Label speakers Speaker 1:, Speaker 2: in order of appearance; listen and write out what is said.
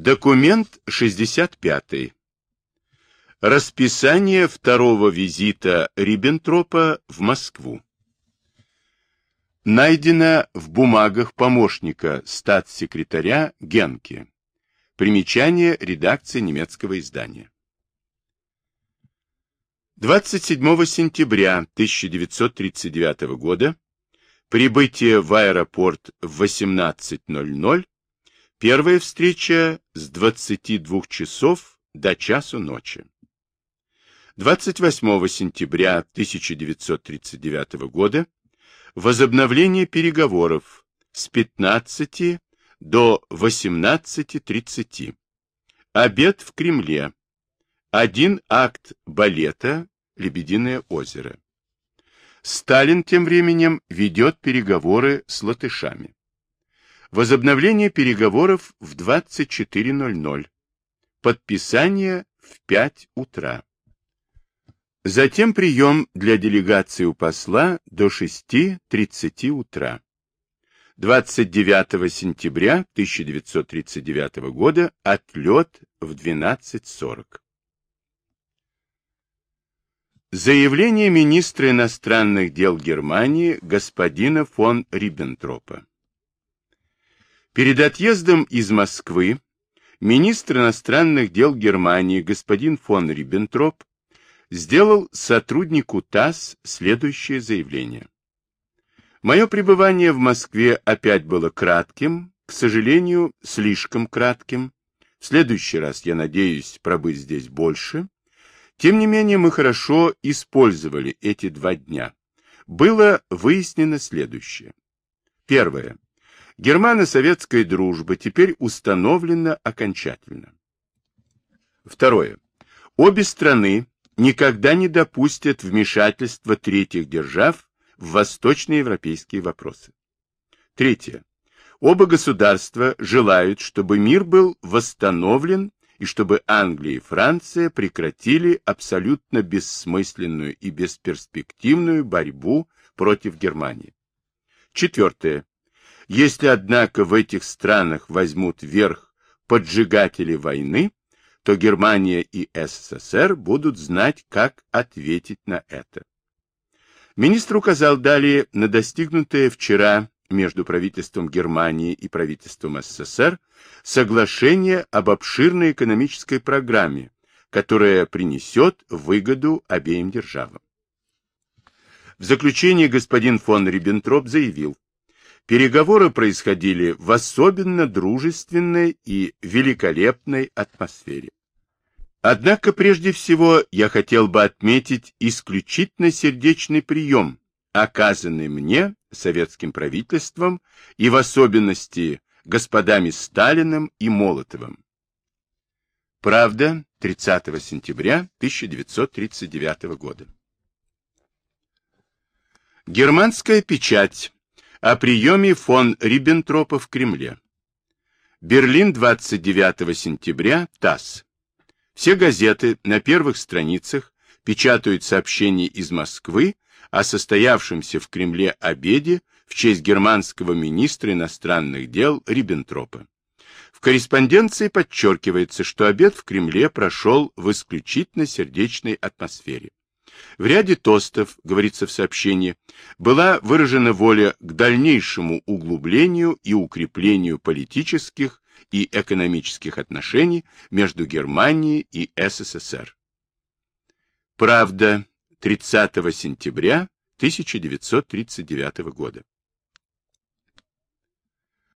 Speaker 1: Документ 65. Расписание второго визита Риббентропа в Москву. Найдено в бумагах помощника статс-секретаря Генке. Примечание редакции немецкого издания. 27 сентября 1939 года прибытие в аэропорт в 18.00 Первая встреча с 22 часов до часу ночи. 28 сентября 1939 года возобновление переговоров с 15 до 18.30. Обед в Кремле. Один акт балета «Лебединое озеро». Сталин тем временем ведет переговоры с латышами. Возобновление переговоров в 24.00. Подписание в 5 утра. Затем прием для делегации у посла до 6.30 утра. 29 сентября 1939 года отлет в 12.40. Заявление министра иностранных дел Германии господина фон Риббентропа. Перед отъездом из Москвы министр иностранных дел Германии господин фон Риббентроп сделал сотруднику ТАСС следующее заявление. Мое пребывание в Москве опять было кратким, к сожалению, слишком кратким. В следующий раз я надеюсь пробыть здесь больше. Тем не менее, мы хорошо использовали эти два дня. Было выяснено следующее. Первое. Германо-советская дружба теперь установлена окончательно. Второе. Обе страны никогда не допустят вмешательства третьих держав в восточноевропейские вопросы. Третье. Оба государства желают, чтобы мир был восстановлен и чтобы Англия и Франция прекратили абсолютно бессмысленную и бесперспективную борьбу против Германии. Четвертое. Если, однако, в этих странах возьмут верх поджигатели войны, то Германия и СССР будут знать, как ответить на это. Министр указал далее на достигнутое вчера между правительством Германии и правительством СССР соглашение об обширной экономической программе, которая принесет выгоду обеим державам. В заключение господин фон Риббентроп заявил, Переговоры происходили в особенно дружественной и великолепной атмосфере. Однако прежде всего я хотел бы отметить исключительно сердечный прием, оказанный мне советским правительством и в особенности господами Сталиным и Молотовым. Правда, 30 сентября 1939 года. Германская печать о приеме фон Риббентропа в Кремле. Берлин, 29 сентября, ТАСС. Все газеты на первых страницах печатают сообщения из Москвы о состоявшемся в Кремле обеде в честь германского министра иностранных дел Риббентропа. В корреспонденции подчеркивается, что обед в Кремле прошел в исключительно сердечной атмосфере. В ряде тостов, говорится в сообщении, была выражена воля к дальнейшему углублению и укреплению политических и экономических отношений между Германией и СССР. Правда, 30 сентября 1939 года.